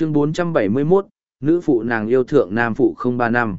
chương 471, nữ phụ nàng yêu thượng nam phụ không ba năm.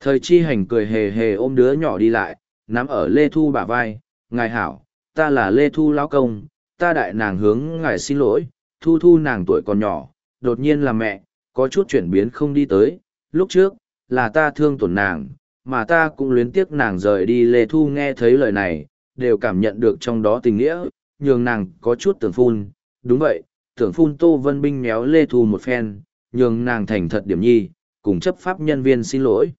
Thời chi hành cười hề hề ôm đứa nhỏ đi lại, nắm ở Lê Thu bả vai, ngài hảo, ta là Lê Thu lão công, ta đại nàng hướng ngài xin lỗi, thu thu nàng tuổi còn nhỏ, đột nhiên là mẹ, có chút chuyển biến không đi tới, lúc trước, là ta thương tổn nàng, mà ta cũng luyến tiếc nàng rời đi Lê Thu nghe thấy lời này, đều cảm nhận được trong đó tình nghĩa, nhường nàng có chút tưởng phun, đúng vậy, tưởng phun Tô Vân Binh méo Lê Thu một phen, nhường nàng thành thật điểm nhi, cùng chấp pháp nhân viên xin lỗi.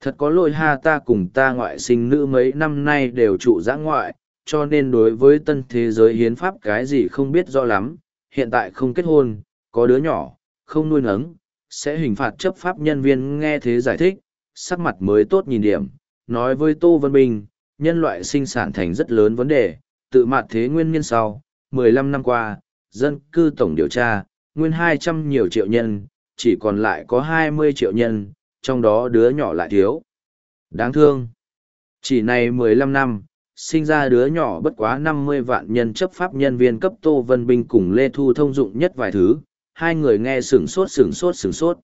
Thật có lỗi ha ta cùng ta ngoại sinh nữ mấy năm nay đều trụ giã ngoại, cho nên đối với tân thế giới hiến pháp cái gì không biết rõ lắm, hiện tại không kết hôn, có đứa nhỏ, không nuôi nấng, sẽ hình phạt chấp pháp nhân viên nghe thế giải thích, sắc mặt mới tốt nhìn điểm, nói với Tô Vân Bình, nhân loại sinh sản thành rất lớn vấn đề, tự mạt thế nguyên nhân sau, 15 năm qua, dân cư tổng điều tra, nguyên 200 nhiều triệu nhân, chỉ còn lại có 20 triệu nhân, trong đó đứa nhỏ lại thiếu. Đáng thương. Chỉ này 15 năm, sinh ra đứa nhỏ bất quá 50 vạn nhân chấp pháp nhân viên cấp Tô Vân Binh cùng Lê Thu thông dụng nhất vài thứ, hai người nghe sửng sốt sửng sốt sửng sốt.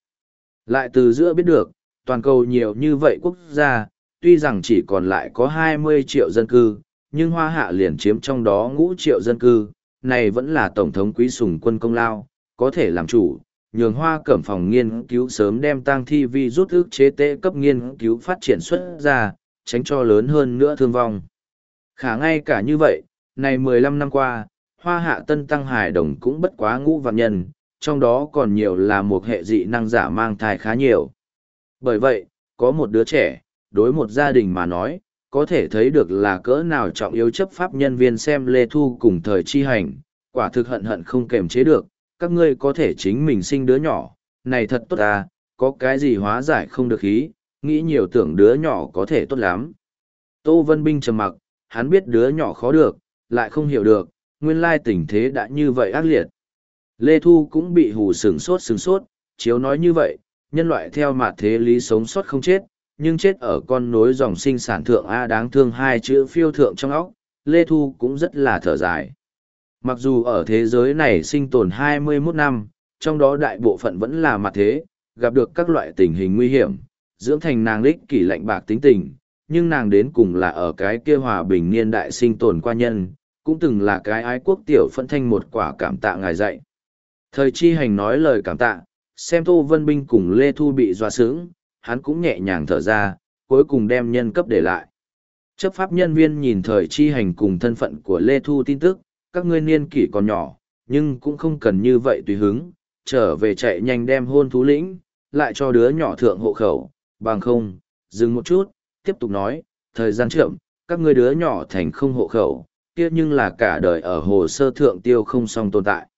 Lại từ giữa biết được, toàn cầu nhiều như vậy quốc gia, tuy rằng chỉ còn lại có 20 triệu dân cư, nhưng Hoa Hạ liền chiếm trong đó ngũ triệu dân cư, này vẫn là Tổng thống Quý Sùng quân công lao, có thể làm chủ, nhường Hoa Cẩm phòng nghiên cứu sớm đem tang thi vi rút ước chế tế cấp nghiên cứu phát triển xuất ra, tránh cho lớn hơn nữa thương vong. Khả ngay cả như vậy, này 15 năm qua, Hoa Hạ Tân Tăng Hải Đồng cũng bất quá ngũ vạn nhân, trong đó còn nhiều là một hệ dị năng giả mang thai khá nhiều. Bởi vậy, có một đứa trẻ, đối một gia đình mà nói, có thể thấy được là cỡ nào trọng yếu chấp pháp nhân viên xem Lê Thu cùng thời chi hành, quả thực hận hận không kềm chế được, các ngươi có thể chính mình sinh đứa nhỏ, này thật tốt à, có cái gì hóa giải không được ý, nghĩ nhiều tưởng đứa nhỏ có thể tốt lắm. Tô Vân Binh trầm mặc, hắn biết đứa nhỏ khó được, lại không hiểu được, nguyên lai tình thế đã như vậy ác liệt. Lê Thu cũng bị hù sừng sốt sừng sốt, chiếu nói như vậy, nhân loại theo mặt thế lý sống sót không chết, nhưng chết ở con nối dòng sinh sản thượng A đáng thương hai chữ phiêu thượng trong óc, Lê Thu cũng rất là thở dài. Mặc dù ở thế giới này sinh tồn 21 năm, trong đó đại bộ phận vẫn là mặt thế, gặp được các loại tình hình nguy hiểm, dưỡng thành nàng lích kỷ lạnh bạc tính tình, nhưng nàng đến cùng là ở cái kia hòa bình niên đại sinh tồn qua nhân, cũng từng là cái ái quốc tiểu phân thanh một quả cảm tạ ngài dạy. Thời chi hành nói lời cảm tạ, xem Tô Vân Binh cùng Lê Thu bị dọa sướng, hắn cũng nhẹ nhàng thở ra, cuối cùng đem nhân cấp để lại. Chấp pháp nhân viên nhìn thời chi hành cùng thân phận của Lê Thu tin tức, các ngươi niên kỷ còn nhỏ, nhưng cũng không cần như vậy tùy hứng, trở về chạy nhanh đem hôn thú lĩnh, lại cho đứa nhỏ thượng hộ khẩu, bằng không, dừng một chút, tiếp tục nói, thời gian chậm, các ngươi đứa nhỏ thành không hộ khẩu, kia nhưng là cả đời ở hồ sơ thượng tiêu không xong tồn tại.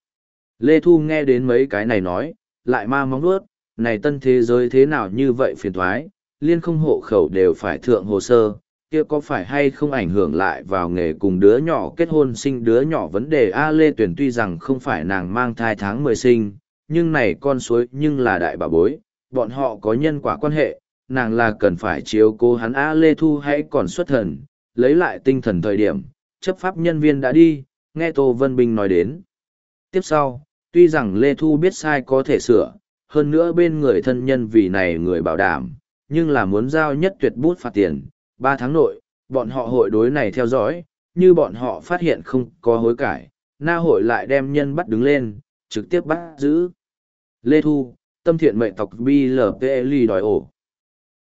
Lê Thu nghe đến mấy cái này nói, lại ma móng nuốt, này tân thế giới thế nào như vậy phiền thoái, liên không hộ khẩu đều phải thượng hồ sơ, kia có phải hay không ảnh hưởng lại vào nghề cùng đứa nhỏ kết hôn sinh đứa nhỏ vấn đề A Lê Tuyển tuy rằng không phải nàng mang thai tháng mười sinh, nhưng này con suối nhưng là đại bà bối, bọn họ có nhân quả quan hệ, nàng là cần phải chiếu cố hắn A Lê Thu hãy còn xuất thần, lấy lại tinh thần thời điểm, chấp pháp nhân viên đã đi, nghe Tô Vân Bình nói đến. Tiếp sau, tuy rằng Lê Thu biết sai có thể sửa, hơn nữa bên người thân nhân vì này người bảo đảm, nhưng là muốn giao nhất tuyệt bút phạt tiền, ba tháng nội, bọn họ hội đối này theo dõi, như bọn họ phát hiện không có hối cải, na hội lại đem nhân bắt đứng lên, trực tiếp bắt giữ. Lê Thu, tâm thiện mệnh tộc BLPL đòi ổ.